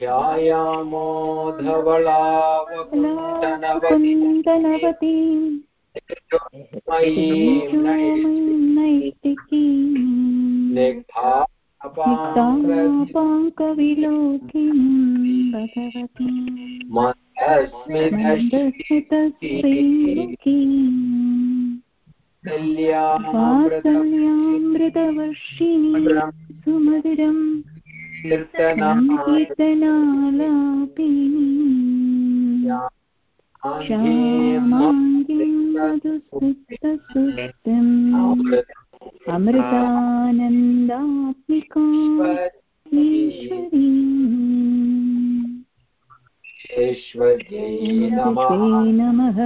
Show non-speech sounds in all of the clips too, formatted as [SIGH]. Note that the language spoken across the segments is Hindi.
ध्यायामो धवलावकुण्ठनवती पाङ्कविलोकिनीं भगवती वात्सल्यामृतवर्षिणी सुमधुरम् कीर्तनालापिनी। श्यामाङ्गीं मधुस्मितसुष्टम् अमृतानन्दात्मिका ईश्वरी नमः।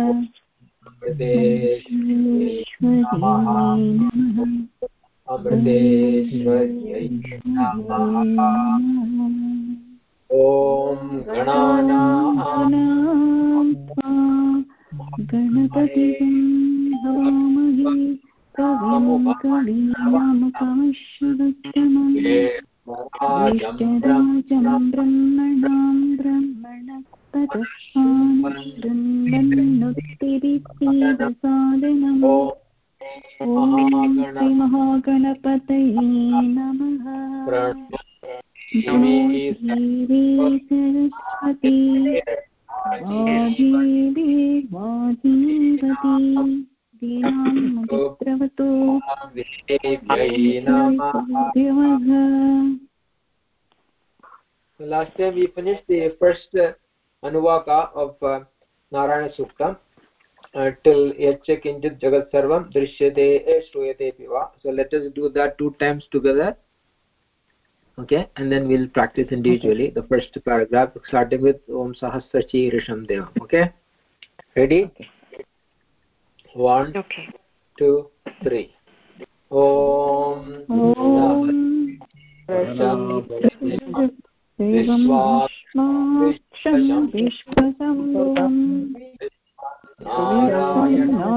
अमृतेश्वर्यै ॐ गणपतिं हवामहे कविं कवीनामकाश्वक्षमम् ज्येष्ठराजं ब्रह्मणां ब्रह्मणस्पतस्मान्नुत्तिरितीवसादनम् ॐ श्रीमहागणपतये नमः। Saraswati आधीदेवाधीवती दीनामभित्रवतो Last time we finished the first uh, Anuvaka of uh, Narayana Sukta uh, till Yacha Kinchit Jagat Sarvam Drishyate Shruyate Piva. So let us do that two times together. Okay, and then we'll practice individually okay. the first paragraph starting with Om Sahasrachi Risham Deva. Okay, ready? Okay. One, okay. two, three. Om. Om. विश्वाक्षं विश्वसम्भुवम् नारायणं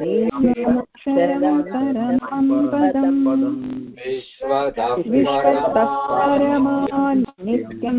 देवमक्षरं परमं पदम् विश्वतः परमान् नित्यं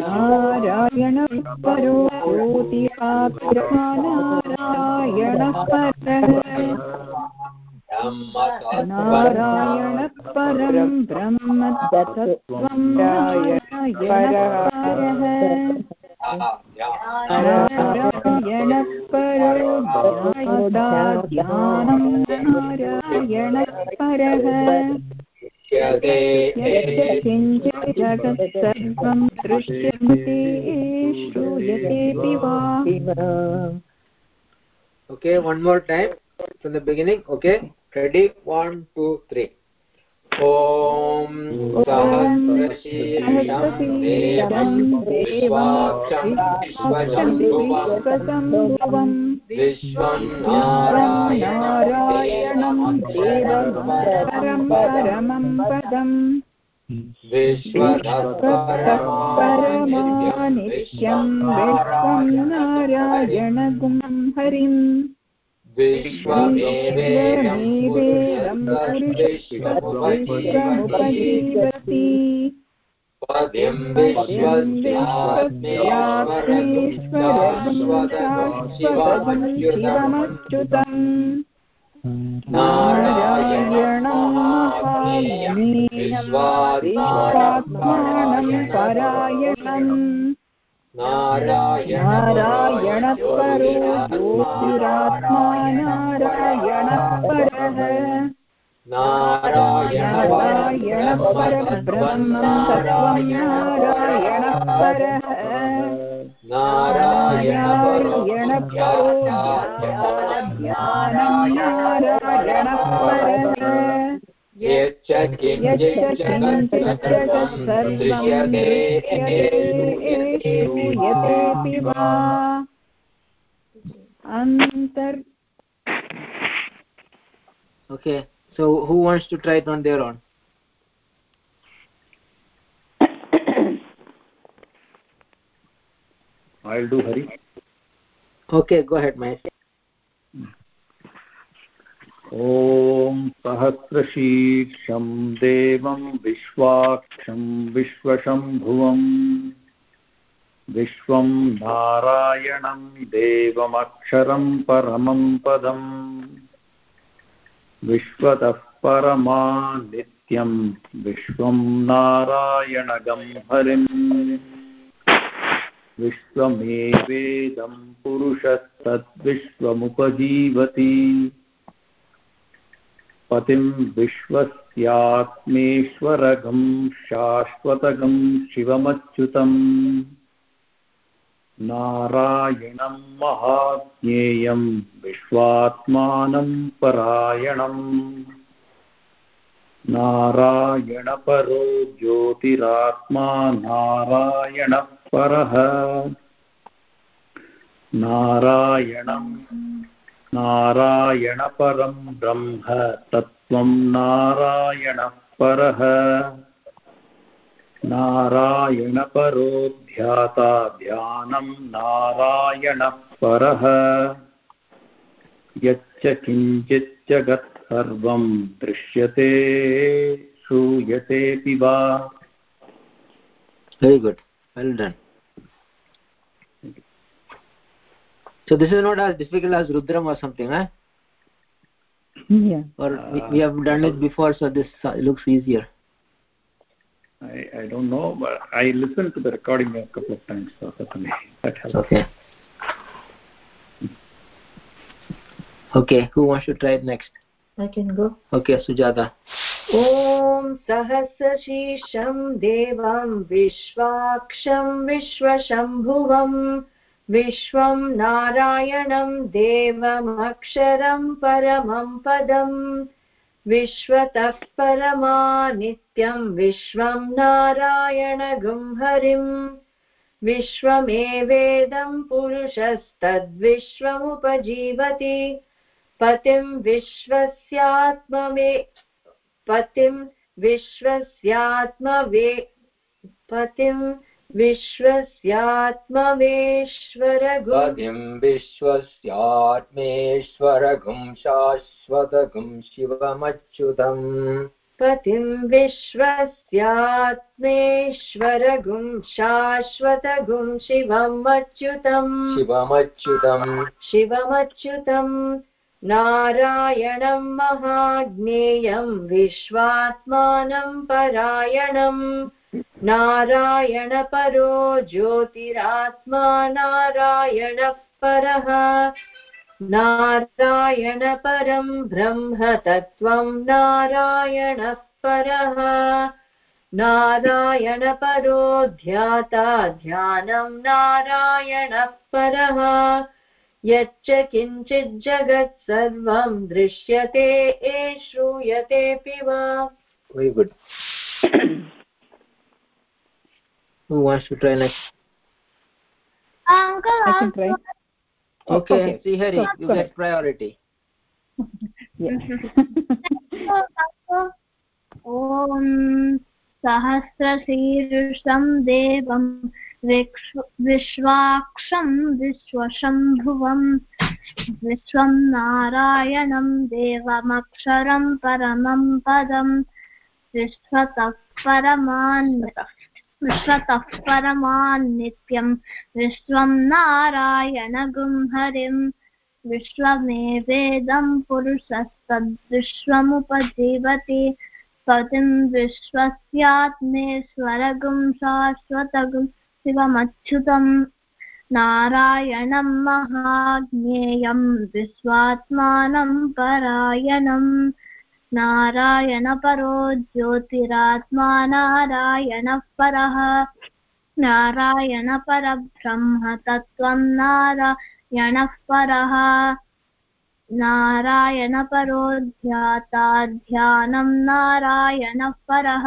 नारायणः परो ज्योतिराग्रहानारायणः परः नारायणः परं ब्रह्म तत्त्वं नारायणः परः नारायणः परो ज्ञानं नारायणः परः किञ्चित् जगत् सर्वं दृश्यन्ते श्रूयतेऽपि वा Okay, one more time from the beginning. Okay, ready? One, two, three. ॐ सहस्रशीर्षं देवं विश्वाक्षं विश्वसम्भुवम् विश्वं नारायणं देवं परमं पदम् विश्वतः विश्वं नारायणगुं हरिम् विश्वमेवेदं पुरुषमुपजीवति पद्यं विश्वस्यात्मेश्वरगुं नारायणं विश्वात्मानं परायणम्। नारायणपरो ज्योतिरात्मा नारायणपरः नारायणारायण परबारायण पर नारायण नारायण पर यच्च किञ्चित् जगत् सर्वं दृश्यते श्रूयतेऽपि वा अन्तर् okay so who wants to try it on their own i'll do hari okay go ahead mahesh ॐ सहस्रशीर्षं देवं विश्वाक्षं विश्वशम्भुवम् विश्वं नारायणं देवमक्षरं परमं पदम् विश्वतः परमा नित्यं विश्वं नारायणगं हरिम् विश्वमेवेदं पुरुषस्तद्विश्वमुपजीवति पतिं विश्वस्यात्मेश्वरगं शाश्वतगं शिवमच्युतम्। नारायणं महाज्ञेयं विश्वात्मानं परायणम्। नारायणपरो ज्योतिरात्मा नारायणः परः। नारायणं नारायणपरं ब्रह्म तत्त्वं नारायणः परः नारायणपरो। ध्याता ध्यानं नारायणः परः यच्च किञ्चित् जगत् सर्वं दृश्यते, श्रूयतेऽपि वा। Very good. Well done. so this is not as difficult as rudram or something huh yeah or we, we have done it before so this uh, looks easier I, I don't know, but I listened to the recording a couple of times, so certainly that helps. okay okay who wants to try it next I can go. okay sujata ॐ सहस्रशीर्षं देवं विश्वाक्षं विश्वशम्भुवम् विश्वं नारायणं देवमक्षरं परमं पदम्। विश्वतः परमा नित्यं विश्वं नारायणगुं हरिम्। विश्वमेवेदं पुरुषस्तद्विश्वमुपजीवति। पतिं विश्वस्यात्ममे पतिं विश्वस्यात्मवे पतिं विश्वस्यात्मवेश्वरगुं पदिं विश्वस्यात्मेश्वरगुं शाश्वतगुं शिवमच्युतम्। पतिं विश्वस्यात्मेश्वरगुं शाश्वतगुं शिवम् अच्युतम् शिवमच्युतम्। शिवमच्युतम्। नारायणं महाज्ञेयं विश्वात्मानं परायणम्। नारायणपरो ज्योतिरात्मा, नारायणः परः। नारायणपरं ब्रह्म तत्त्वं, नारायणः परः। नारायणपरो ध्याता ध्यानं, नारायणः परः। यच्च किञ्चित् जगत् सर्वं दृश्यते, ए श्रूयतेऽपि वा who wants to try next i can try okay, okay. see here Go- you go get ahead. priority yeah ॐ सहस्रशीर्षं देवं विक्ष्व- विश्वाक्षं विश्वशम्भुवं विश्वं नारायणं देवमक्षरं परमं पदं विश्वतः परमान् विश्वतः परमान् नित्यं विश्वं नारायणगुं हरिम् विश्वमेवेदं पुरुषस्तद्विश्वमुपजीवति। पतिं विश्वस्यात्मेश्वरगुं शाश्वतगुं शिवमच्युतम् नारायणं महाज्ञेयं, विश्वात्मानं परायणम्। नारायणपरो ज्योतिरात्मा नारायणः परः नारायणपरब्रह्म तत्त्वं नारायणः परः नारायणपरो। ध्याता ध्यानं नारायणः परः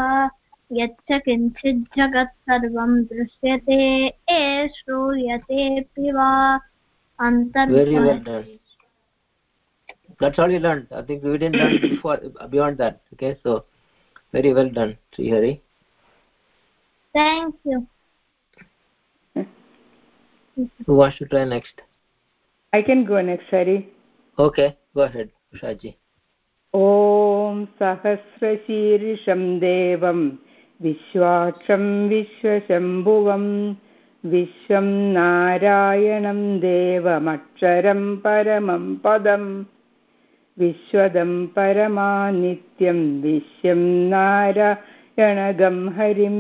यच्च किञ्चित् जगत् सर्वं दृश्यते ए श्रूयतेऽपि वा। अन्तर् that's all you learned i think we didn't learn before beyond that okay so very well done sri hari Thank you. who wants to try next i can go next hari okay go ahead ushaji ॐ सहस्रशीर्षं देवं विश्वाक्षं विश्वशम्भुवं विश्वं नारायणं देवमक्षरं परमं पदम् विश्वदं परमानित्यं विश्वं नारायणगं हरिं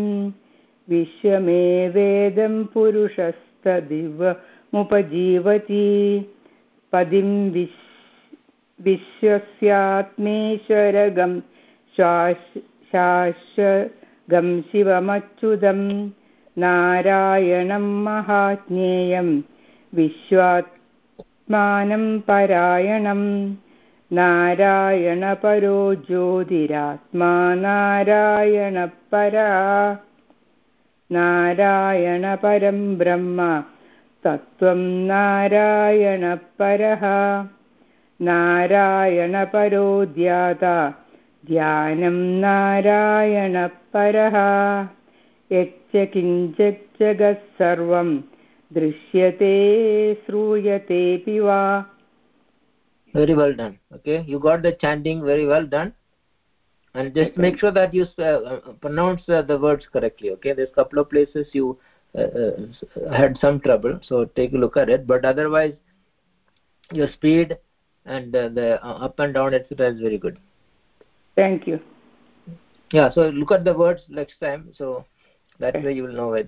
विश्वमेवेदं पुरुषस्तदिवमुपजीवति पदिं विश्व विश्वस्यात्मेश्वरगं शाश् शाश्वगं शिवमच्युतं नारायणं महाज्ञेयं विश्वात्मानं परायणं नारायणपरो ज्योतिरात्मा नारायणपरा नारायणपरं ब्रह्म तत्त्वं नारायणपरः नारायणपरो ध्याता ध्यानं नारायणपरः यच्च किञ्चित् जगत् सर्वं दृश्यते श्रूयतेऽपि वा very well done. Okay? You got the chanting very well done. And just make sure that you uh, pronounce uh, the words correctly okay? There's a couple of places you uh, had some trouble so take a look at it. But otherwise your speed and the up and down etc is very good. Thank you. Yeah so look at the words next time. So that way you will know if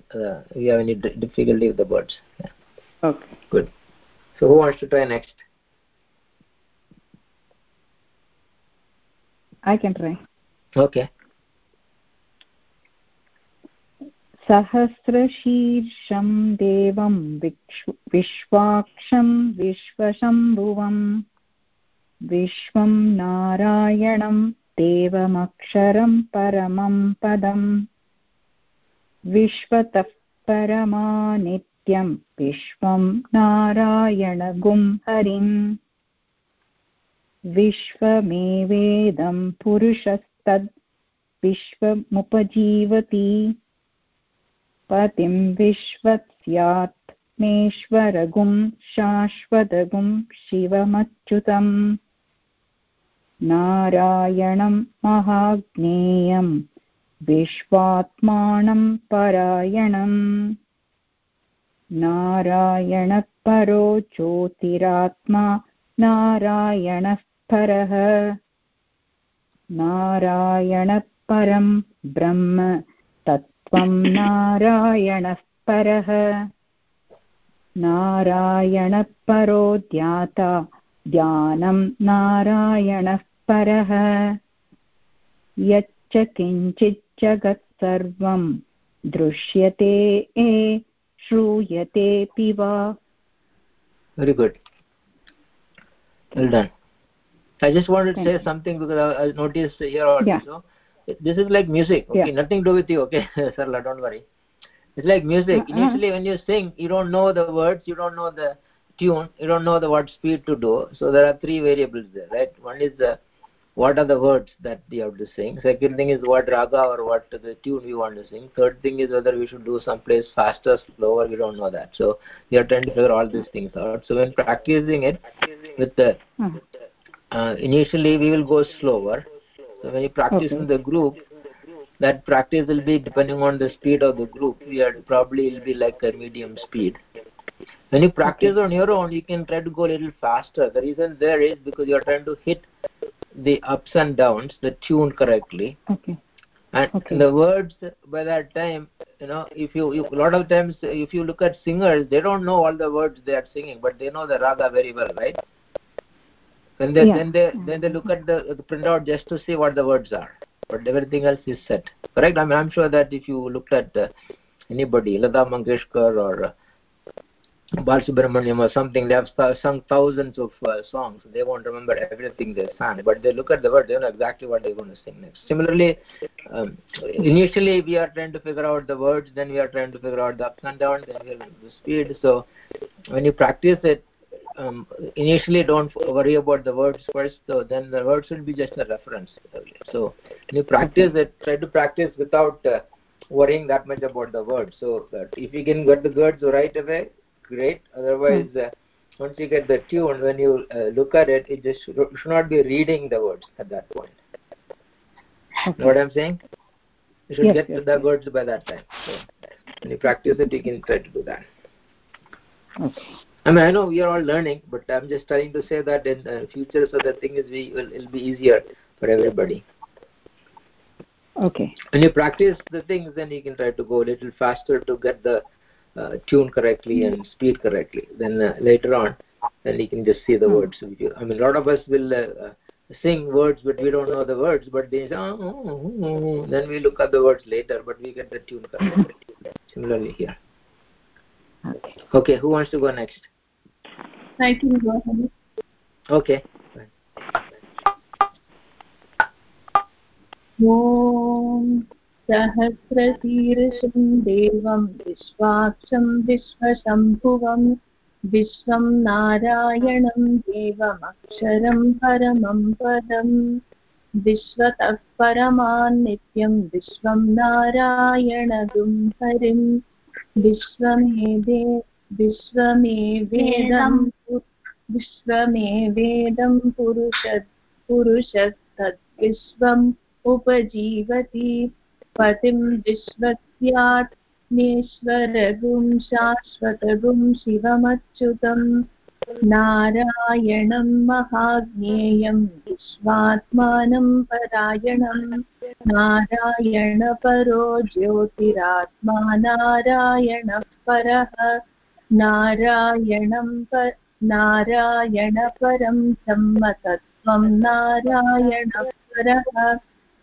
you have any difficulty with the words. Yeah. okay. Good. So who wants to try next I can try. Okay. सहस्रशीर्षं देवं विश्वाक्षं विश्वशम्भुवम् विश्वं नारायणं देवमक्षरं परमं पदम् विश्वतः परमानित्यं विश्वं नारायणगुं हरिम् विश्वमेवेदं पुरुषस्तद् विश्वमुपजीवति। पतिं विश्वस्यात्मेश्वरगुं शाश्वतगुं शिवमच्युतम्। नारायणं महाज्ञेयं विश्वात्मानं परायणम्। नारायणपरो ज्योतिरात्मा नारायणः परः नारायणपरं ब्रह्म, तत्त्वं नारायणः परः। नारायणपरो ध्याता ध्यानं नारायणः परः। यच्च किञ्चित् दृश्यते ए, श्रूयतेऽपि वा। Very good. Well done. I just wanted to say you. something because i, I noticed here also. Yeah. so this is like music. Okay yeah. nothing to do with you. Okay [LAUGHS] sarla don't worry. It's like music. Uh -huh. initially when you sing you don't know the words you don't know the tune you don't know the what speed to do. So there are three variables there right? One is the what are the words that you have to sing. Second thing is what raga or what the tune we want to sing. Third thing is whether we should do someplace faster slower we don't know that. So we are trying to figure all these things out. So when practicing it with the uh, initially we will go slower. So when you practice okay. in the group that practice will be depending on the speed of the group. We are probably will be like a medium speed. When you practice okay. on your own you can try to go a little faster. The reason there is because you are trying to hit the ups and downs the tune correctly. Okay. And okay. the words by that time you know if you, you a lot of times if you look at singers they don't know all the words they are singing but they know the raga very well right then they yeah. then they then they look at the, the printout just to see what the words are but everything else is set correct i mean i'm sure that if you looked at uh, anybody lata mangeshkar or Balasubramaniam or something, they have sung thousands of uh, songs. They won't remember everything they sang, but they look at the words, they know exactly what they're going to sing next. Similarly, um, initially we are trying to figure out the words, then we are trying to figure out the ups and downs, then we have the speed. So when you practice it, um, initially don't worry about the words first, so then the words will be just a reference. So when you practice it, try to practice without uh, worrying that much about the words. So that if you can get the words right away, great otherwise uh, once you get the tune when you uh, look at it it just should, should not be reading the words at that point okay. know what i'm saying you should yes, get yes, the yes. words by that time so when you practice it you can try to do that okay I mean, I know we are all learning, but I'm just trying to say that in the future, so the thing is, we will it'll be easier for everybody. Okay. When you practice the things, then you can try to go a little faster to get the uh, tune correctly and speed correctly. Then uh, later on, then you can just see the hmm. words. I mean, a lot of us will uh, sing words, but we don't know the words. But they say, oh, oh, oh, oh, then we look at the words later, but we get the tune correctly. [LAUGHS] Similarly here. Okay. Okay. Who wants to go next? I can go ahead. Okay. Om सहस्रशीर्षं देवं विश्वाक्षं विश्वशम्भुवं विश्वं नारायणं देवमक्षरं परमं पदम् विश्वतः परमान्नित्यं विश्वं नारायणगुं हरिं विश्वमेदे विश्वमेवेदं विश्वमेवेदं पुरुष पुरुषस्तद्विश्वम् उपजीवति पतिं विश्वस्यात्मेश्वरगुं शाश्वतगुं शिवमच्युतम् नारायणं महाज्ञेयं विश्वात्मानं परायणं नारायणपरो ज्योतिरात्मा नारायणः परः नारायणं नारायणपरं ब्रह्मतत्त्वं नारायणः परः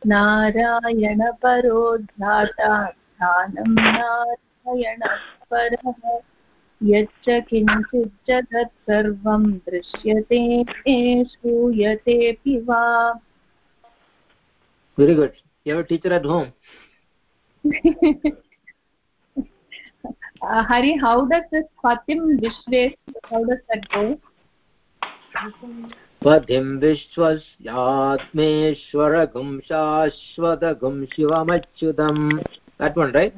नारायणपरो ध्याता ध्यानं नारायणपरः यच्च किञ्चित् जगत् सर्वं दृश्यते श्रूयतेऽपि वा Very good. You have a teacher at home. [LAUGHS] uh, Hari, how does this Fatim Vishwe, how does that go? पथिं विश्वस्यात्मेश्वरगुं शाश्वतगुं शिवमच्युतम् that one right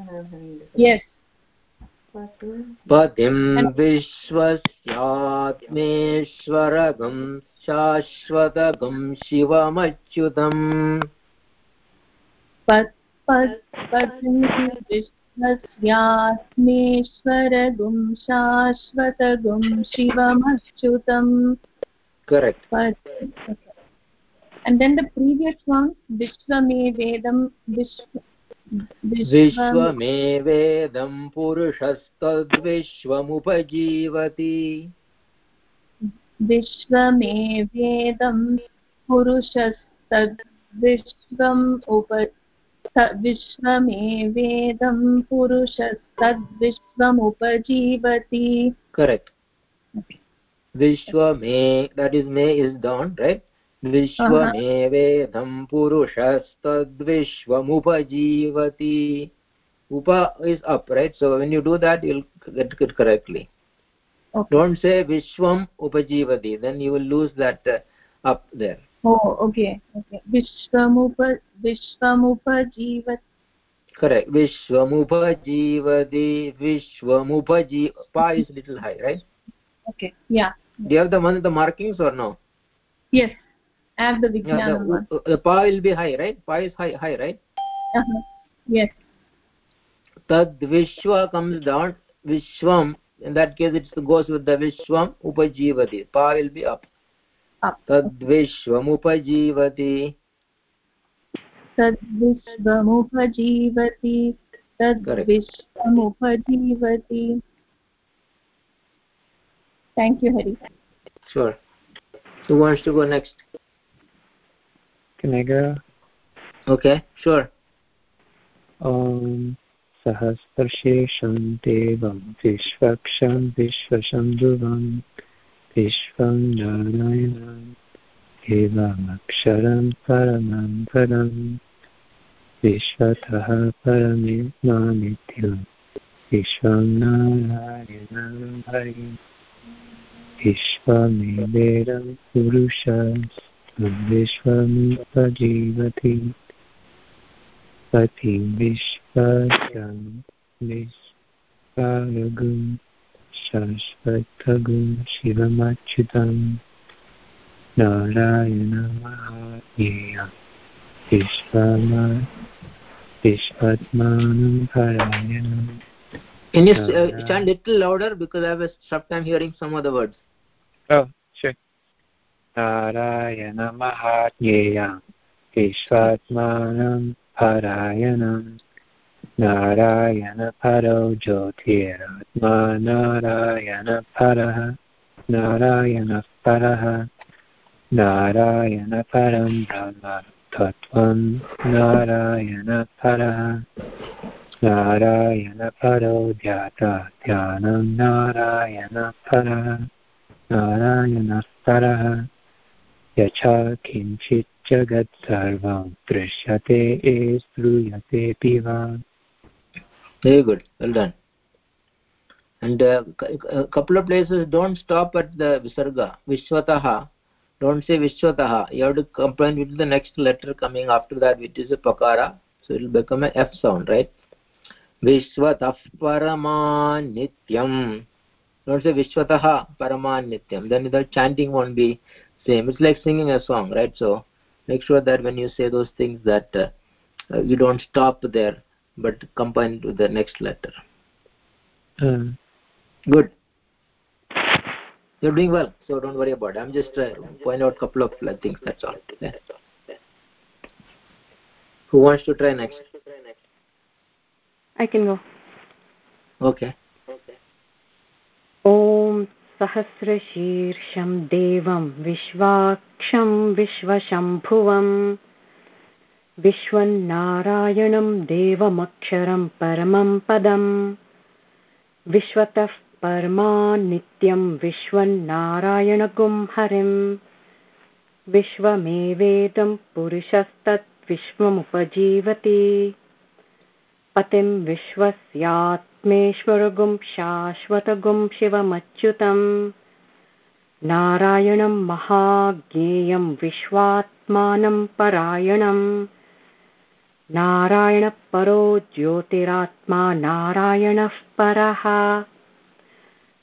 yes पथिं विश्वस्यात्मेश्वरगुं शाश्वतगुं शिवमच्युतम् विश्वस्यात्मेश्वरगुं शाश्वतगुं शिवमच्युतम्। Correct. But, and then the previous one vishwame vedam विश्वमे वेदं पुरुषस्तद्विश्वमुपजीवति। विश्वमे वेदं पुरुषस्तद्विश्वम् उप विश्वमे वेदं पुरुषस्तद्विश्वमुपजीवति correct is may is down right vishwame vedam purushastadvishwamupajivati upa is up right so when you do that you'll get it correctly okay. don't say vishwam upajivati then you will lose that uh, up there oh okay okay. vishwamupa vishwamupajivati correct. vishwamupajivati vishwamupaji pa is little high right? Okay yeah. Do you have the one the markings or no? Yes i have the vijnana yeah, the, the pa will be high right? Pa is high high right? Uh -huh. yes. Tad vishwa comes down vishwam in that case it goes with the vishwam upajivati. Pa will be up up tad vishwam upajivati tad vishwam upajivati tad vishwam upajivati thank you hari sure who wants to go next can i go okay sure um सहस्रशेषं देवं विश्वक्षं विश्वशं ध्रुवं विश्वं नारायणम् एवमक्षरं परमं पदम् विश्वतः परमेत्मानित्यं विश्वं नारायणं हरिम् विश्वमेवेदं पुरुषं विश्वमुपजीवति पतिं विश्वजं विश्वगुं शाश्वतगुं शिवमच्युतं नारायणमहाज्ञेयं विश्वमा विश्वत्मानं परायणम् Can you uh, chant little louder because I have a tough time hearing some of the words. Oh, sure. नारायणमहाज्ञेयं विश्वात्मानं परायणं नारायणपरो ज्योतिरात्मा नारायणपरः नारायणपरः नारायणपरं ब्रह्म तत्त्वं नारायणपरः नारायणपरो ध्याता ध्यानं नारायणपरः नारायणस्तरः यथा किञ्चित् जगत् दृश्यते ए श्रूयतेऽपि वा। Very good. Well done. And uh, a couple of places don't stop at the visarga. Vishwataha. Don't say Vishwataha. You have to combine with the next letter coming after that, which is a pakara. So it will become a F sound, right? Vishwatah paramanityam. Don't say Vishwataha paramanityam. Then the chanting won't be same. It's like singing a song, right? So make sure that when you say those things that uh, you don't stop there but combine with the next letter uh, good you're doing well so don't worry about it i'm just uh, point out a couple of uh, things that's all yeah. who wants to try next i can go okay ॐ सहस्रशीर्षं देवं विश्वाक्षं विश्वशम्भुवम् विश्वन्नारायणं देवमक्षरं परमं पदम्। विश्वतः परमा नित्यं विश्वन्नारायणगुं हरिम्। विश्वमेवेदं पुरुषस्तद्विश्वमुपजीवति। पतिं विश्वस्यात्मेश्वरगुं शाश्वतगुं शिवमच्युतम्। नारायणं महाज्ञेयं विश्वात्मानं परायणम्। नारायणपरो ज्योतिरात्मा नारायणः परः।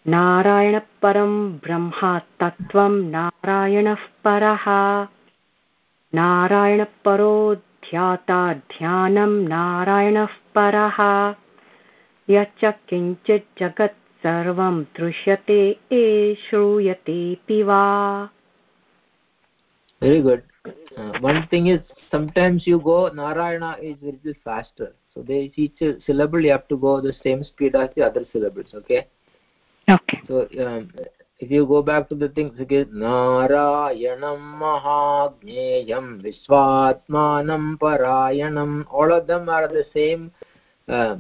नारायणपरं ब्रह्मा तत्त्वं नारायणः परः। नारायणपरो ध्याता ध्यानं नारायणः परः। यच्च दृश्यते, ए श्रूयतेऽपि वा। Good. Uh, one thing is sometimes you go narayana is a little faster. So they each syllable you have to go the same speed as the other syllables okay? Okay. So um, if you go back to the things okay narayanam mahagnyeyam vishwatmanam parayanam all of them are the same uh,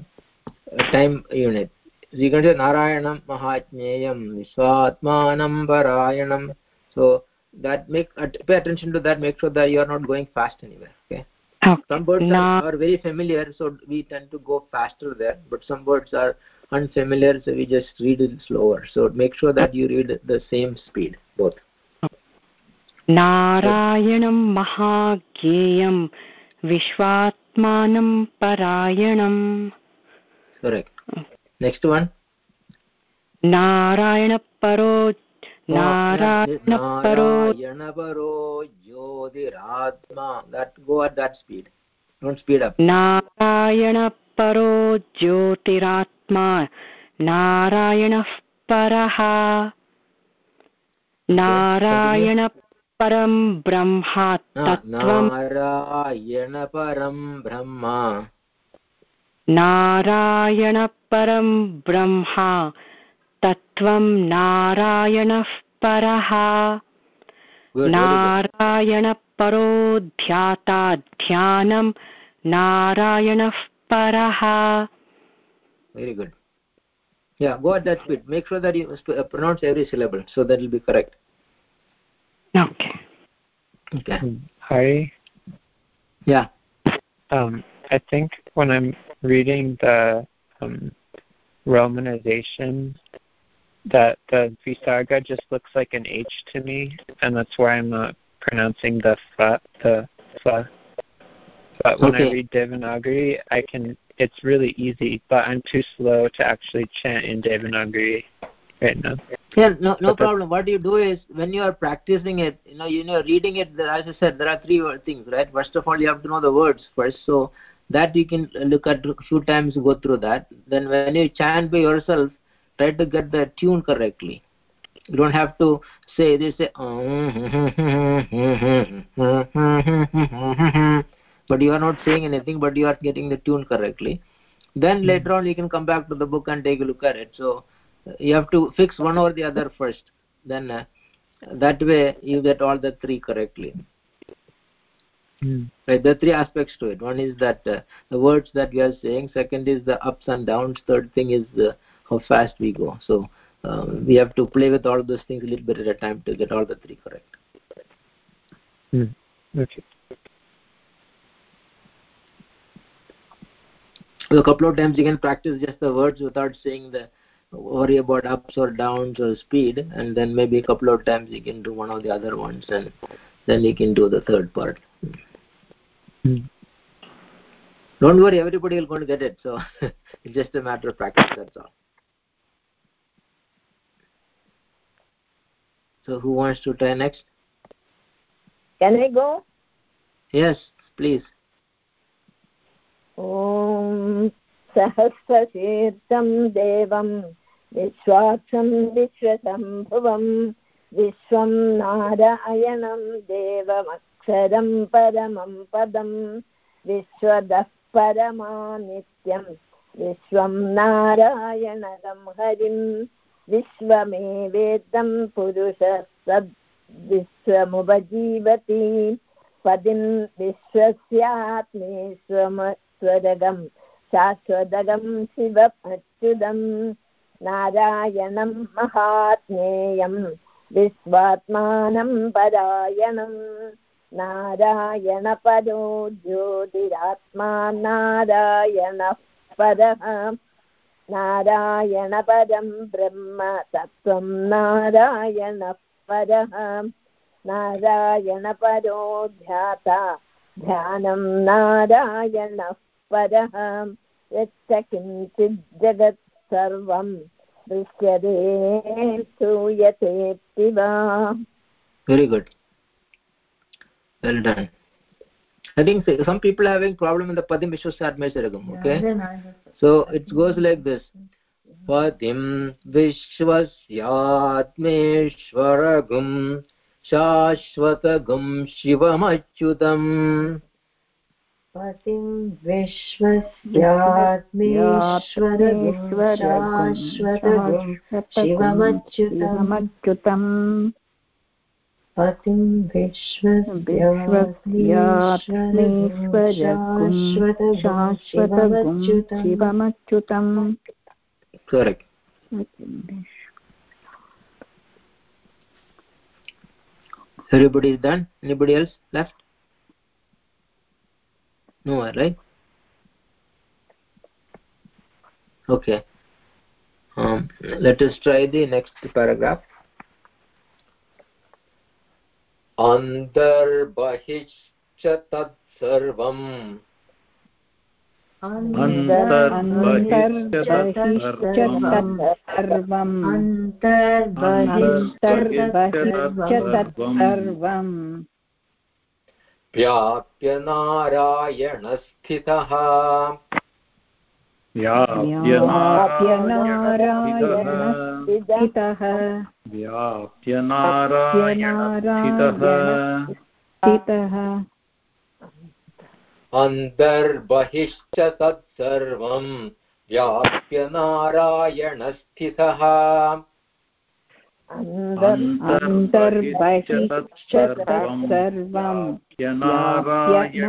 time unit. So you can say narayanam mahajneyam vishwatmanam parayanam. So that make uh, pay attention to that make sure that you are not going fast anywhere okay, okay. some words are, are very familiar so we tend to go faster there but some words are unfamiliar so we just read it slower so make sure that you read the same speed both नारायणं महाज्ञेयं विश्वात्मानं परायणम् correct next one नारायणपरो नारायणपरो ज्योतिरात्मा। That speed. Don't speed up. नारायणपरो ज्योतिरात्मा। नारायणः परः। नारायणपरं ब्रह्मा नारायणपरं ब्रह्मा। नारायणपरं ब्रह्मा। तत्त्वं नारायणः परः नारायणपरो ध्याता ध्यानं नारायणः परः very good yeah go at that speed make sure that you uh, pronounce every syllable so that will be correct okay okay hari yeah um i think when i'm reading the um romanization that the visarga just looks like an h to me and that's why i'm not pronouncing the fa the fa but when Okay. I read Devanagari, I can. It's really easy, but I'm too slow to actually chant in Devanagari right now. Yeah, no, no But problem. What you do is when you are practicing it, you know, you know, reading it. there- As I said, there are three things, right? First of all, you have to know the words first, so that you can look at a few times, go through that. Then when you chant by yourself, try to get the tune correctly. You don't have to say this, say, [LAUGHS] but you are not saying anything, but you are getting the tune correctly. Then later on, you can come back to the book and take a look at it. So uh, you have to fix one or the other first. Then uh, that way you get all the three correctly. Right, there are three aspects to it. One is that uh, the words that we are saying. Second is the ups and downs. Third thing is uh, how fast we go. So uh, we have to play with all those things a little bit at a time to get all the three correct. Okay. So a couple of times you can practice just the words without saying the worry about ups or downs or speed, and then maybe a couple of times you can do one of the other ones, and then you can do the third part. Hmm. Don't worry, everybody is going to get it. So [LAUGHS] it's just a matter of practice. That's all. So who wants to try next? Can I go? Yes, please. ॐ सहस्रशीर्षं देवं विश्वाक्षं विश्वसम्भुवं विश्वं नारायणं देवमक्षरं परमं पदं विश्वदः परमानित्यं विश्वं नारायणदं हरिं विश्वमेवेदं पुरुषः सद्विश्वमुपजीवति पदिं विश्वस्यात्मेश्वरगं शाश्वतगं शिवमच्युतं। नारायणं महात्मेयं, विश्वात्मानं परायणं। नारायणपरो ज्योतिरात्मा नारायणः परः। नारायणपरं ब्रह्म तत्त्वं नारायणः परः नारायणपरो ध्याता ध्यानं नारायणः परः यच्च किञ्चित् जगत् सर्वं दृश्यते श्रूयतेऽपि वा Very good. Well done. I think some people are having problem in the Padim Vishwasatmeswaragam, okay? So it goes like this. Padim Vishwasyatmeshwaragam Shashvatagam Shivamachyutam पतिं विश्वस्यात्मेश्वरगुं शाश्वतगुं शिवमच्युतम् शिवमच्युतम् पतिं विश्वस्यात्मेश्वरगुं शाश्वतगुं शाश्वतगुं शिवमच्युतम् शिवमच्युतम् Correct. Everybody is done? Anybody else left? No one, right? Okay. Um, let us try the next paragraph. अन्तर्बहिश्च तत्सर्वम् अन्तर्बहिश्च तत्सर्वम् व्याप्य नारायणस्थितः व्याप्य व्याप्य नारायणस्थितः नारायणस्थितः व्याप्य नारायणस्थितः स्थितः अन्तर्बहिश्च तत्सर्वम् व्याप्य नारायणस्थितः अन्तर्बहिश्च तत्सर्वम् व्याप्य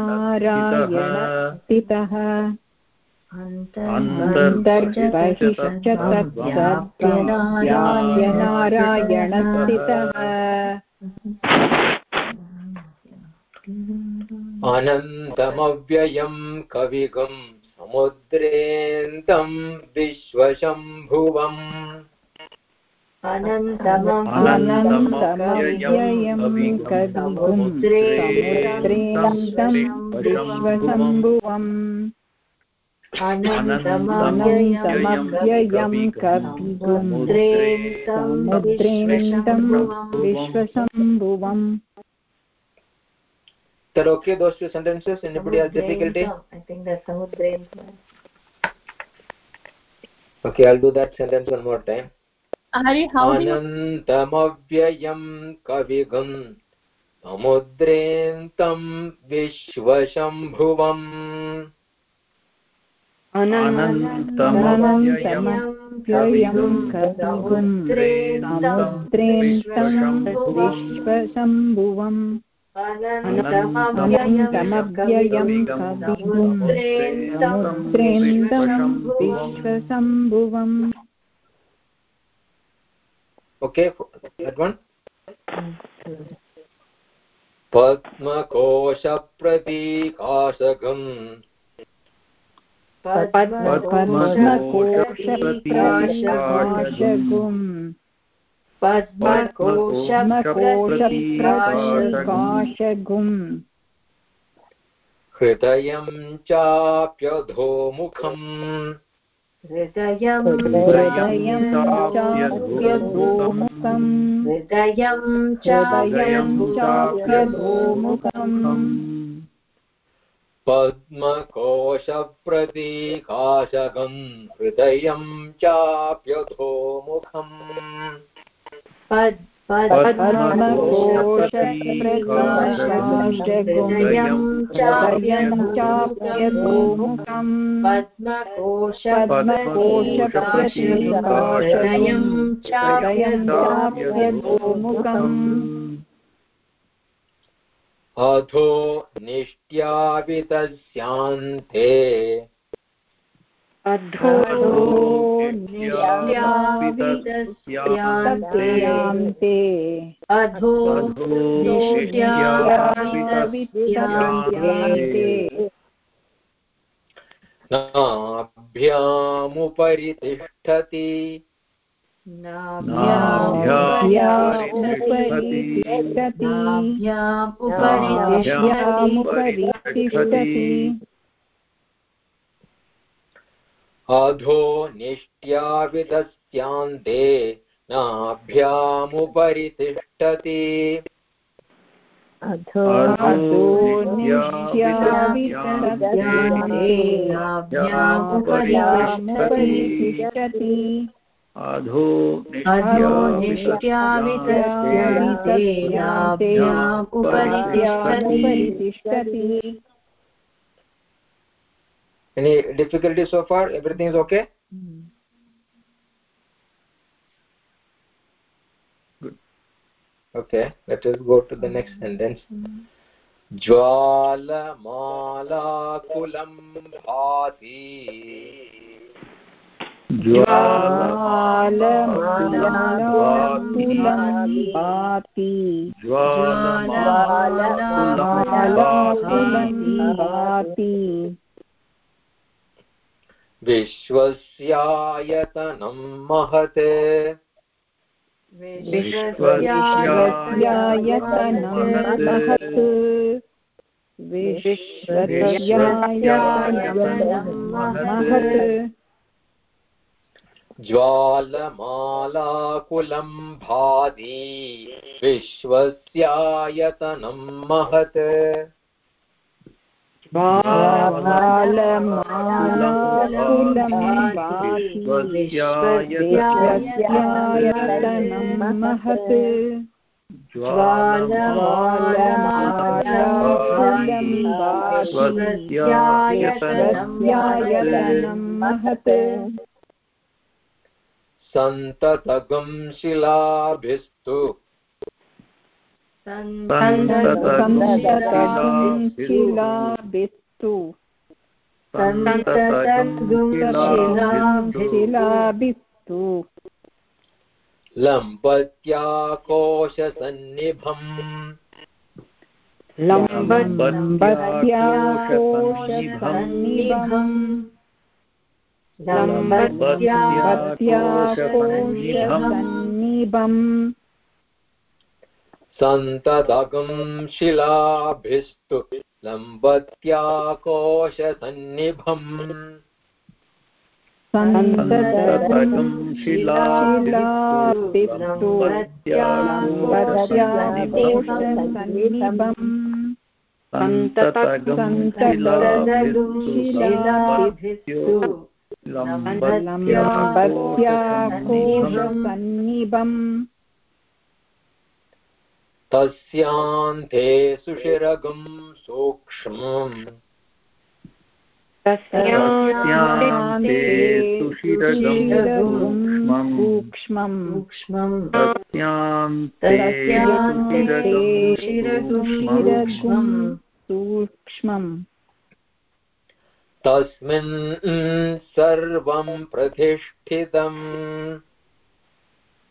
व्याप्य नारायणस्थितः नारायणस्थितः अन्तर्बहिश्च तत्सर्व्याप्य नारायणस्थितः अनन्तमव्ययं कविगुं समुद्रेन्दं विश्वशम्भुवम् अनन्तमव्ययं कविगुं समुद्रेन्दं विश्वशम्भुवम् अनन्तमव्ययं कविगुं समुद्रेन्दं विश्वशम्भुवम् that okay those two sentences anybody has difficulty i think that's samudren okay i'll do that sentence one more time hari how अनन्तमव्ययं कविगुं समुद्रेन्तं विश्वशम्भुवम् अनन्तमव्ययं अनन्तमव्ययं कविगुं समुद्रेन्दं विश्वशम्भुवम् one? पद्मकोशप्रतीकाशकम् पद्मकोशप्रकाशगुम् पद्मकोशप्रकाशगुम् हृदयं चाप्यधोमुखम् हृदयं हृदयं चाप्यधोमुखम् हृदयं हृदयं चाप्यधोमुखम् पद्मकोशप्रतीकाशकम् हृदयं चाप्यधोमुखम्। पद्मकोशप्रकाशगुम् हृदयं चाप्यधोमुखम् पद्मकोशप्रकाशगुम् हृदयं चाप्यधोमुखम् अधो निष्ट्यावितस्यान्ते अधो नाभ्यामुपरि तिष्ठति अधो निष्ट्यावितस्यान्ते नाभ्यामुपरि तिष्ठति अधो अधो उपरि तिष्ठति any difficulty so far everything is okay Good. okay let us go to the next sentence ज्वालमालाकुलं भाति ज्वालमालाकुलं भाति ज्वालाकुलं भाति विश्वस्यायतनं महत्। विश्वस्यायतनं महत्। विश्वस्यायतनं महत्। ज्वालमालाकुलं भाति विश्वस्यायतनं महत्। महत्। ज्वालमालाकुलं महत्। सन्ततगं शिलाभिस्तु। शिलाभिस्तु। शिलाभिस्तु। लम्बत्याकोशसन्निभम्। लम्बत्याकोशसन्निभम्। लम्बत्याकोशसन्निभम् सन्ततगं शिलाभिस्तु लम्बत्याकोशसन्निभम्। सन्ततगं शिलाभिस्तु सन्ततगं शिलाभिस्तु लम्बत्याकोशसन्निभम् तस्यान्ते सुशिरगं सूक्ष्मम्। तस्यान्ते सुशिरगं सूक्ष्मम्। सूक्ष्मम्। तस्यान्ते सुशिरगं सूक्ष्मम्। सूक्ष्मम्। तस्मिन् सर्वं प्रतिष्ठितम्।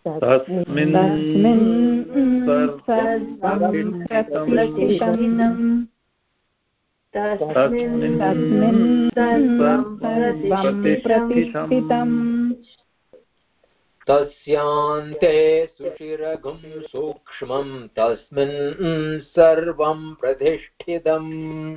तस्मिन् सर्वं प्रतिष्ठितम्। तस्यान्ते सुशिरगं सूक्ष्मं तस्मिन् सर्वं प्रतिष्ठितम्।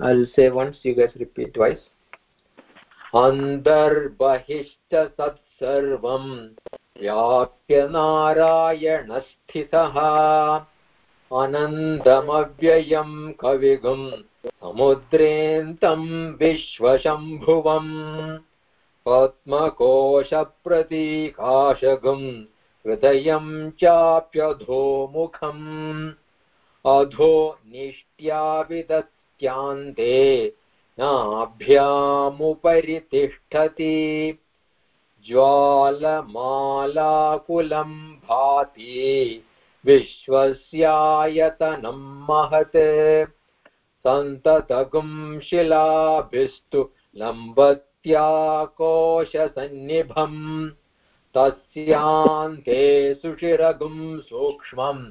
I'll say once, you guys repeat twice. अन्तर्बहिश्च तत्सर्वं व्याप्य नारायणस्थितः अनन्तमव्ययं कविगुं समुद्रेऽन्तं विश्वशम्भुवम् पद्मकोशप्रतीकाशगुं हृदयं चाप्यधोमुखम् अधो निष्ट्याविदत्यान्ते नाभ्यामुपरि तिष्ठति ज्वालमालाकुलं भाति विश्वस्यायतनं महत्। सन्ततगुं शिलाभिस्तु लम्बत्याकोशसन्निभम्। तस्यान्ते सुशिरगुं सूक्ष्मम्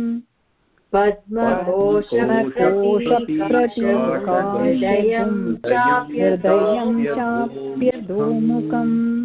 हृदयं चाप्यधोमुखम्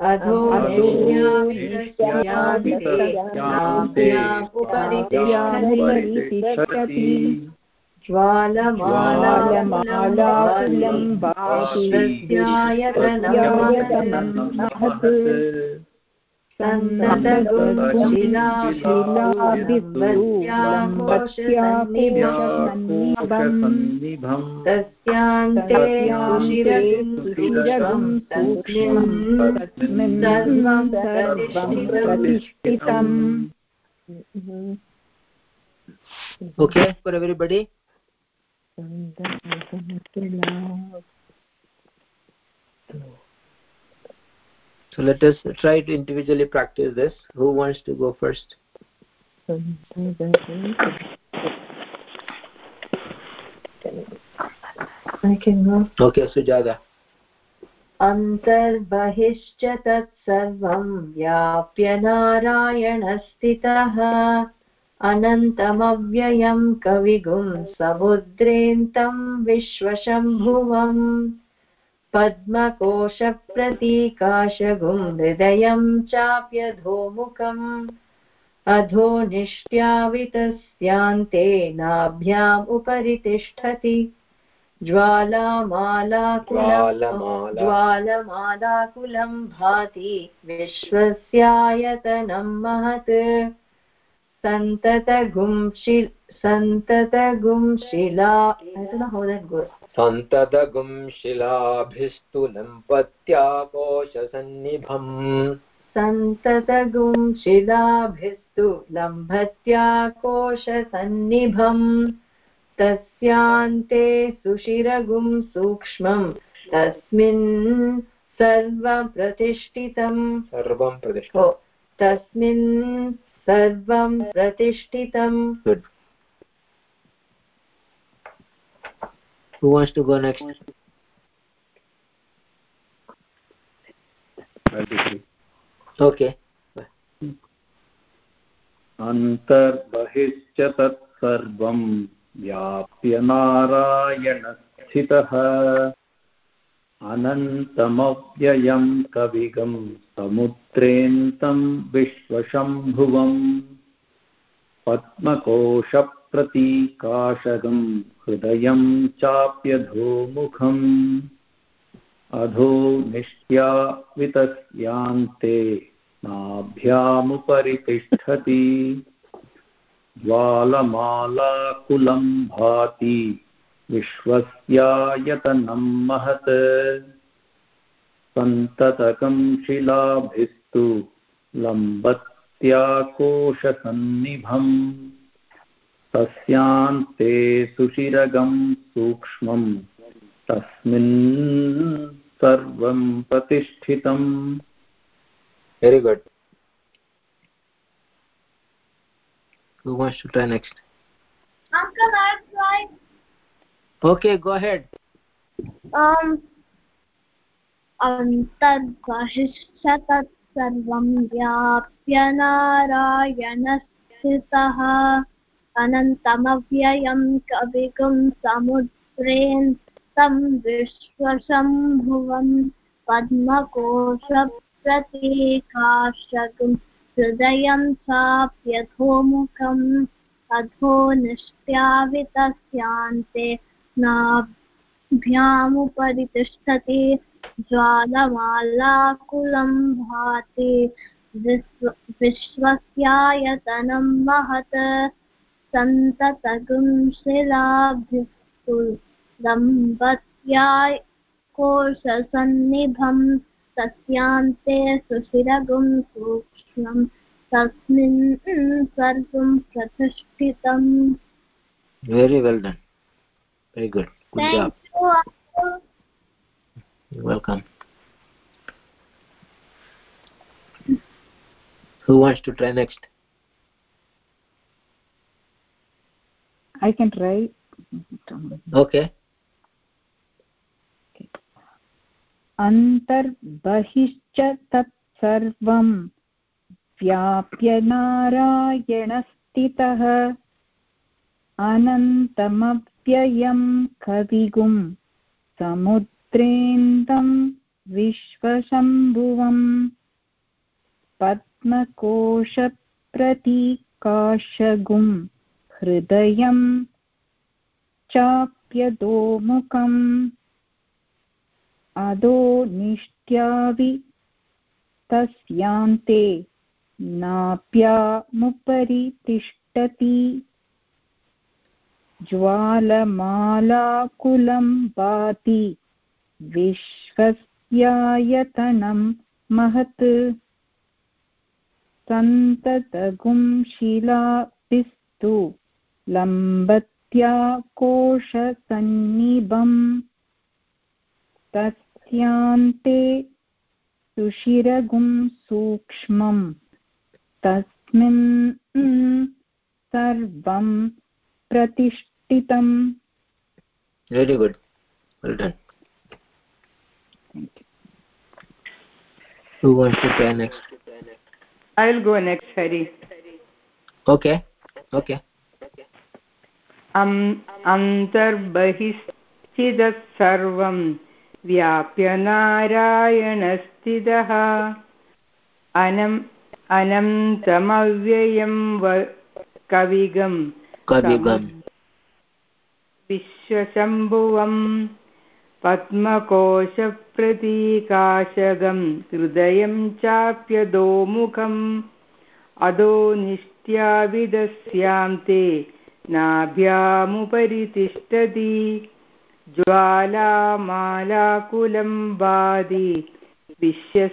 अनन्तमव्ययं समुद्रेन्दं विश्वशम्भुवम् पद्मकोशप्रतीकाशगुं हृदयं चाप्यधोमुखम् चाप्यतोमुखम् अधो निश्यान्ते उपरि तिष्ठति तिष्ठति ज्वालमालाकुलं भाति महत् कोशसन्निभम् तस्यान्ते सुशिरगं तस्मिन् सर्वं प्रतिष्ठितम् okay. For everybody. so let us try to individually practice this who wants to go first I can go. okay sujada अन्तर्बहिश्च तत्सर्वं व्याप्य नारायणस्थितः अनन्तमव्ययं कविगुं समुद्रेन्तं विश्वशम्भुवम् पद्मकोशप्रतीकाशगुं हृदयं चाप्यधोमुखम् अधो निष्ट्यावितस्यान्ते नाभ्याम् उपरि तिष्ठति। ज्वालामालाकुलं भाति विश्वस्यायतनं महत्। सन्ततगुंशि सन्ततगुंशिला I how that goes. सन्ततगुं शिलाभिस्तु लम्भत्या कोशसन्निभम् तस्यान्ते सुशिरगुं सूक्ष्मं तस्मिन् सर्वप्रतिष्ठितम्। सर्वं प्रतिष्ठितम्। तस्मिन् सर्वं प्रतिष्ठितम्। Who wants to go next? Okay अन्तर्बहिश्च तत्सर्वं व्याप्य नारायणस्थितः अनन्तमव्ययं कविगं समुद्रेन्तं विश्वशम्भुवम् पद्मकोशप्रतीकाशगं हृदयं चाप्यधोमुखम्। अधो निष्ट्यावितस्यान्ते नाभ्यामुपरि तिष्ठति। ज्वालमालाकुलं भाति विश्वस्यायतनं महत्। सन्ततकं शिलाभिस्तु लम्बत्याकोशसन्निभम्। तस्यान्ते सुशिरगं सूक्ष्मं तस्मिन् सर्वं प्रतिष्ठितम्। Very good. Who wants to try next? Uncle, I'll try. okay go ahead. Um, व्याप्य नारायणस्थितः अनन्तमव्ययं कविगुं समुद्रेन्तं विश्वशम्भुवं पद्मकोशप्रतीकाशगुं हृदयं चाप्यधोमुखम् अधो निष्ट्यावितस्यान्ते नाभ्यामुपरि तिष्ठति ज्वालमालाकुलं भाति विश्व विश्वस्यायतनं महत् सन्ततगुं शिलाभिस्तु लम्बत्याय कोशसन्निभं तस्यान्ते सुशिरगुं सूक्ष्मं तस्मिन् सर्वं प्रतिष्ठितम् very well done very good good Thank job you, Uncle. You're welcome who wants to try next I can try. okay अन्तर्बहिश्च तत्सर्वं व्याप्य नारायणस्थितः अनन्तमव्ययं कविगुं समुद्रेन्दं विश्वशम्भुवम् पद्मकोशप्रतीकाशगुं हृदयं बहिश्चाप्यधोमुखम् अधो निष्ट्यावि तस्यान्ते नाप्यामुपरि तिष्ठति। ज्वालमालाकुलं भाति विश्वस्यायतनं महत्। सन्ततगुं शिलापिस्तु लम्बत्या कोशसन्निभम् तस्यान्ते सुशिरगुं सूक्ष्मम् तस्मिन् सर्वं प्रतिष्ठितम् very good well done who wants to try next i'll go next hari okay okay अम् अन्तर्बहिश्चिदः सर्वं व्याप्य नारायणस्थितः। अनम् अनन्तमव्ययं कविगं विश्वशम्भुवं पद्मकोशप्रतीकाशगं हृदयं चाप्यधोमुखम् अधो निष्ट्याविदस्यां ते नाभ्यामुपरि तिष्ठति ज्वालामालाकुलं बाधि विश्यस्यायतमनं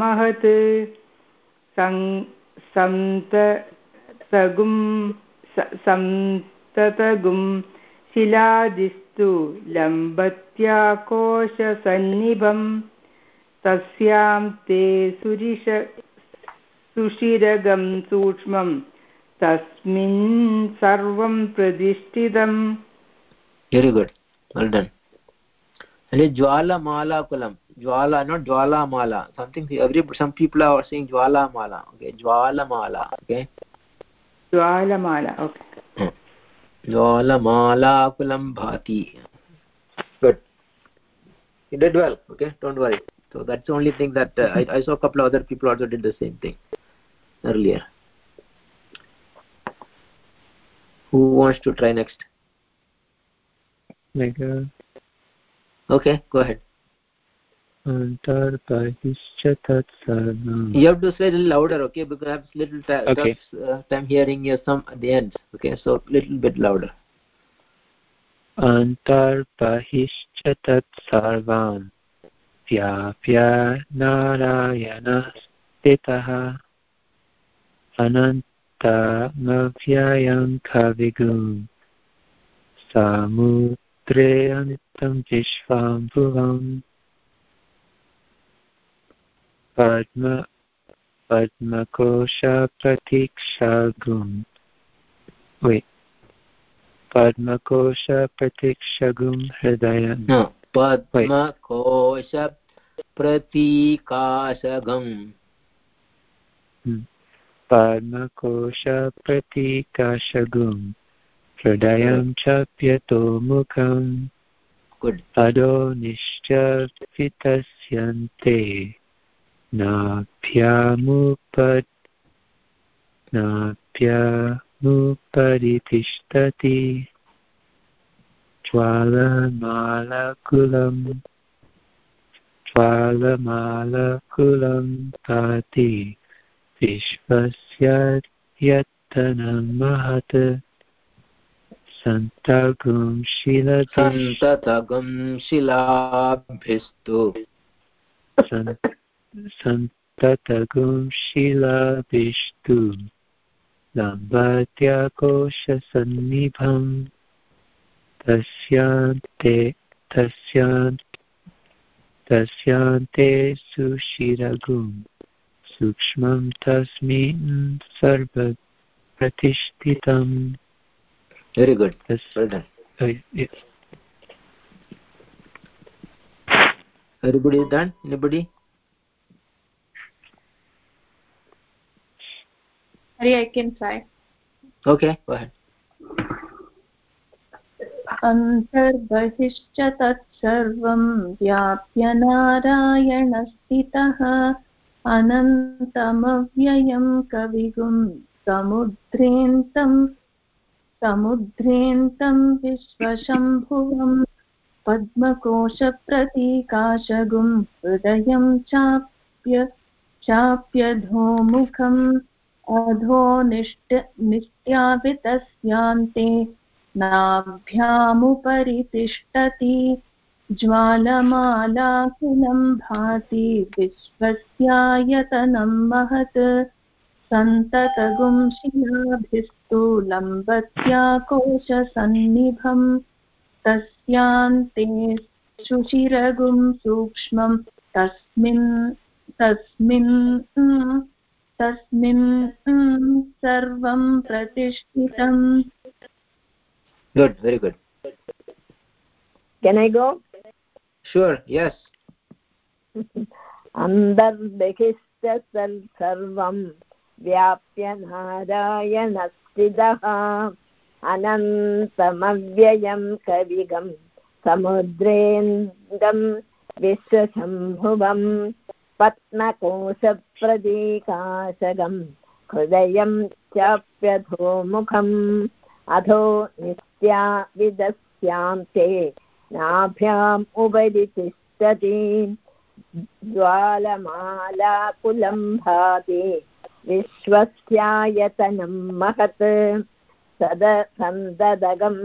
महत् सन्ततगुं सन्ततगुं शिलादिस्तु लम्बत्याकोशसन्निभं तस्यां ते सुरिष सुशिरगं सूक्ष्मं तस्मिन् सर्वं प्रतिष्ठितम् and kulam jwala not jwala mala something every some people are saying jwala mala okay jwala mala okay jwala mala okay jwala mala kulam bhati good you did well okay don't worry so that's the only thing that uh, I, I saw a couple of other people also did the same thing earlier who wants to try next Mega. okay go ahead अन्तर्बहिश्च तत्सर्वम् you have to say a little louder okay because i have little ta- Okay. tough, uh, time hearing you some at the end okay so little bit louder अन्तर्बहिश्च तत्सर्वान् व्याप्य नारायणः स्थितः अनन्तमव्ययं कविगुं समुद्रे अन्तं विश्वाम्भुवम् पद्म पद्मकोशप्रतीक्षागुं पद्मकोशप्रतीक्षगुं हृदयं kosha pratikashagam पद्मकोशप्रतीकाशगुं हृदयं चाप्यतो मुखम्। अधो निश्चर्पितस्यन्ते नाभ्यामुपत् नाभ्यामुपरितिष्ठति। ज्वालमालकुलं ज्वालमालकुलं पाति। विश्वस्य यत्तनं महत् सन्तगुं शिलति santatagam shilabhistu सन्ततगुं शिलाभिष्टु लम्बत्याकोशसन्निभम् तस्यान्ते तस्यान् तस्यान्ते सुशिरगुं सूक्ष्मं तस्मिन् सर्वप्रतिष्ठितम् very good तस्- well done uh, yes. everybody is done anybody Hari, I can try. okay go ahead अन्तर्बहिश्च तत्सर्वं व्याप्य नारायणस्थितः अनन्तमव्ययं कविगुं समुद्रेऽन्तं समुद्रेऽन्तं विश्वशम्भुवम् पद्मकोशप्रतीकाशगुं हृदयं चाप्य चाप्यधोमुखम् अधो निष्ट निष्ट्यावितस्यान्ते नाभ्यामुपरि तिष्ठति ज्वालमालाकुलं भाति विश्वस्यायतनं महत्। सन्ततगुं शिलाभिस्तु लम्बत्याकोशसन्निभम् तस्यान्ते शुचिरगुं सूक्ष्मं। तस्मिन् तस्मिन् तस्मिन् सर्वं प्रतिष्ठितम्। Good very good. Can i go? Sure, yes. [LAUGHS] अन्तर्बहिश्च सर्वं व्याप्य नारायणस्थितः। अनन्तमव्ययं कविगं समुद्रेन्दं विश्वशम्भुवं पद्मकोशप्रदीकाशगं हृदयं चाप्यधोमुखम् अधो नित्या विदस्यान्ते नाभ्याम् उपरि तिष्ठति ज्वालमालाकुलं भाति विश्वस्यायतनं महत् सद सन्ददगं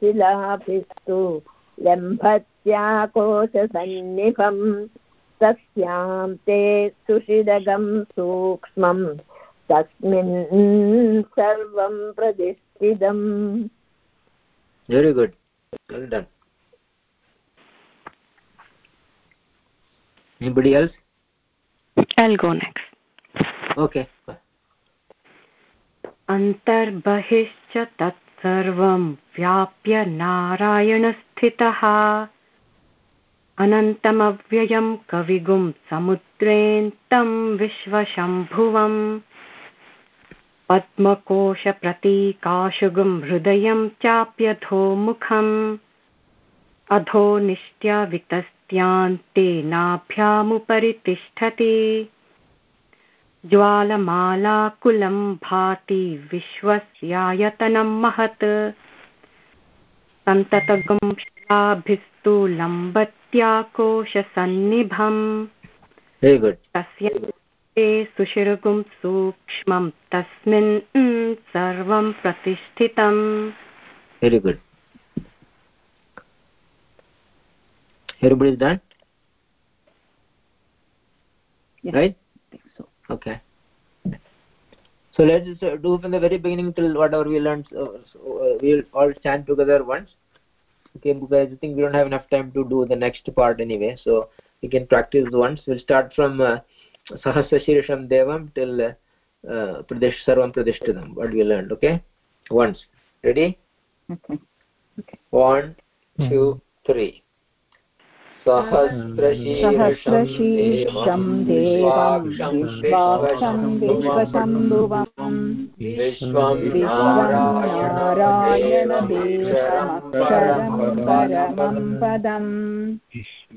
शिलाभिस्तु लम्भत्याकोशसन्निभम् तस्यां ते सुषिदगं सूक्ष्मं तस्मिन् सर्वं प्रतिष्ठितम् very good well done anybody else? I'll go next. okay अन्तर्बहिश्च तत्सर्वं व्याप्य नारायणस्थितः। अनन्तमव्ययं कविगुं समुद्रेऽन्तं विश्वशम्भुवम्। पद्मकोशप्रतीकाशुगुं हृदयं चाप्यधोमुखम् अधो निष्ट्यावितस्त्यान्ते नाभ्यामुपरि तिष्ठति ज्वालमालाकुलं भाति विश्वस्यायतनं महत्। सन्ततगुं शिलाभिस्तु लम्बत्याकोशसन्निभम्। तस्य ते सुशिरुगुं सूक्ष्मं तस्मिन् सर्वं प्रतिष्ठितम्। Very good. Everybody is done? Yes. right? I think so. okay. So let's just uh, do from the very beginning till whatever we learned uh, so, uh, we'll all stand together once. Okay because i think we don't have enough time to do the next part anyway so we can practice once. We'll start from uh, sahasrashirisham devam till uh, uh, pradesh sarvam pradishthidam what we learned okay? Once. Ready? Okay. one two three सहस्रशीर्षं देवं विश्वाक्षं विश्वशम्भुवम् विश्वं नारायणदेशमक्षरं परमं पदम्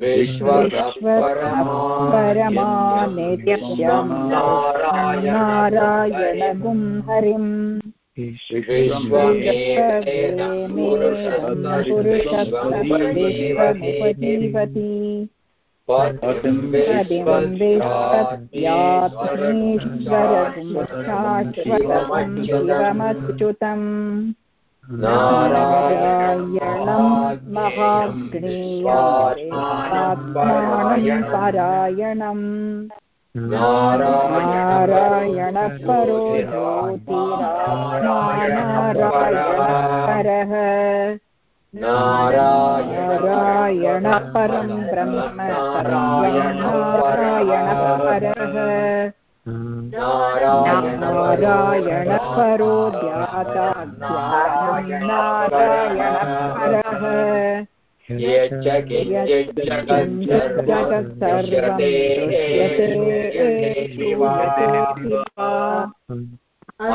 विश्वपरमा नित्यं नारायणगुं हरिम् पुरुषपतीपति पदिं विश्वत्यात्मीश्वरं शाश्वतं शिवमच्युतम् नारायणं महाग्नेयात्मानं परायणम् नारायणपरो ज्योतिरात्मानारायणपरः नारायणपरं ब्रह्म नारायणपरः नारायणपरो ध्याता नारायणपरः जगत् सर्वं दृश्यते श्रूयते वा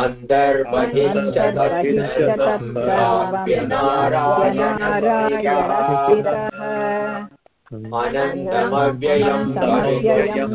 अन्तर्बहिश्च नारायणस्थितः अनन्तमव्ययं समव्ययं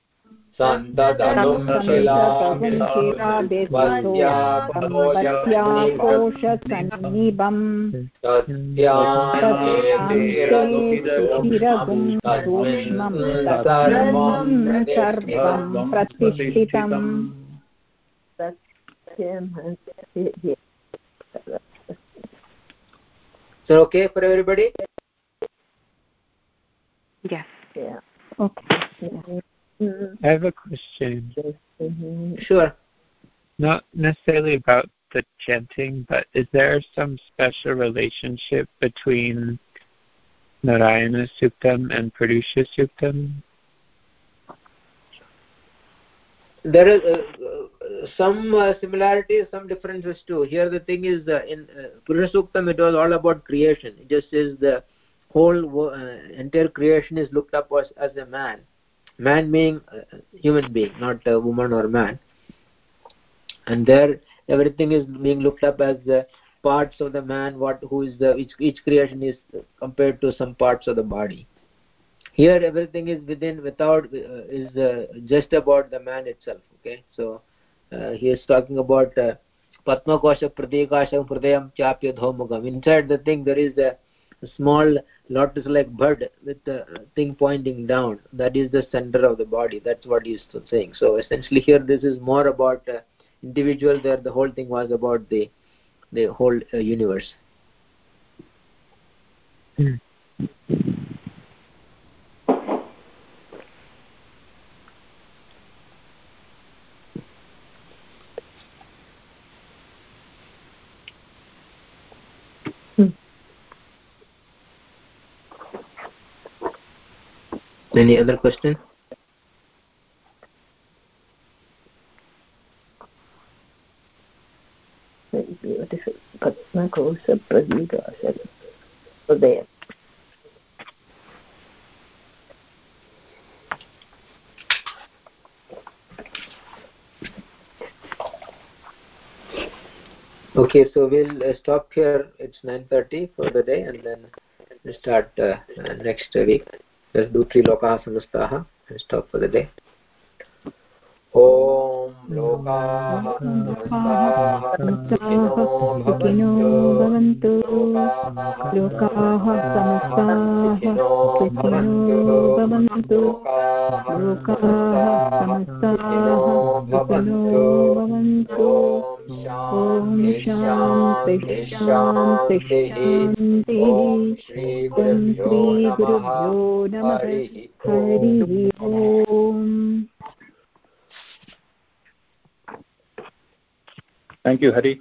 सन्ततनुं कोशसन्निभम् सुशिरगुं सूक्ष्मं सर्वं प्रतिष्ठितम् So okay for everybody? Yes. Yeah. Okay. I have a question. Sure. Not necessarily about the chanting, but is there some special relationship between Narayana Suktam and Purusha Suktam? There is uh, uh, some uh, similarities, some differences too. Here the thing is, uh, in uh, Purusha Suktam it was all about creation. It just is the whole uh, entire creation is looked up as, as a man. Man being human being, not a woman or man. And there everything is being looked up as parts of the man, what who is the each, each creation is compared to some parts of the body. Here everything is within without uh, is uh, just about the man itself okay? So uh, he is talking about uh, patma kosha pradikasham hridayam chapya dhomugam inside the thing there is a small lotus like bird with the thing pointing down. That is the center of the body. That's what he is saying. So essentially here this is more about uh, individual there the whole thing was about the the whole uh, universe. Hmm. Any other question? Okay so we'll uh, stop here. It's 9:30 for the day and then start uh, next week let's do three lokaha samastaha and stop for the day लोकाः समस्ताः सुखिनो भवन्तु लोकाः ॐ शान्ति शान्ति श्रीगुरुभ्यो नमः हरिः ओम् Thank you, Hari.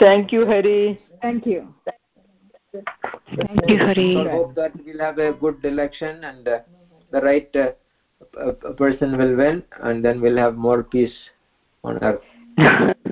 Thank you, Hari. Thank you. Thank you, Hari. I hope that we'll have a good election and uh, the right uh, p- p- person will win and then we'll have more peace on earth [LAUGHS]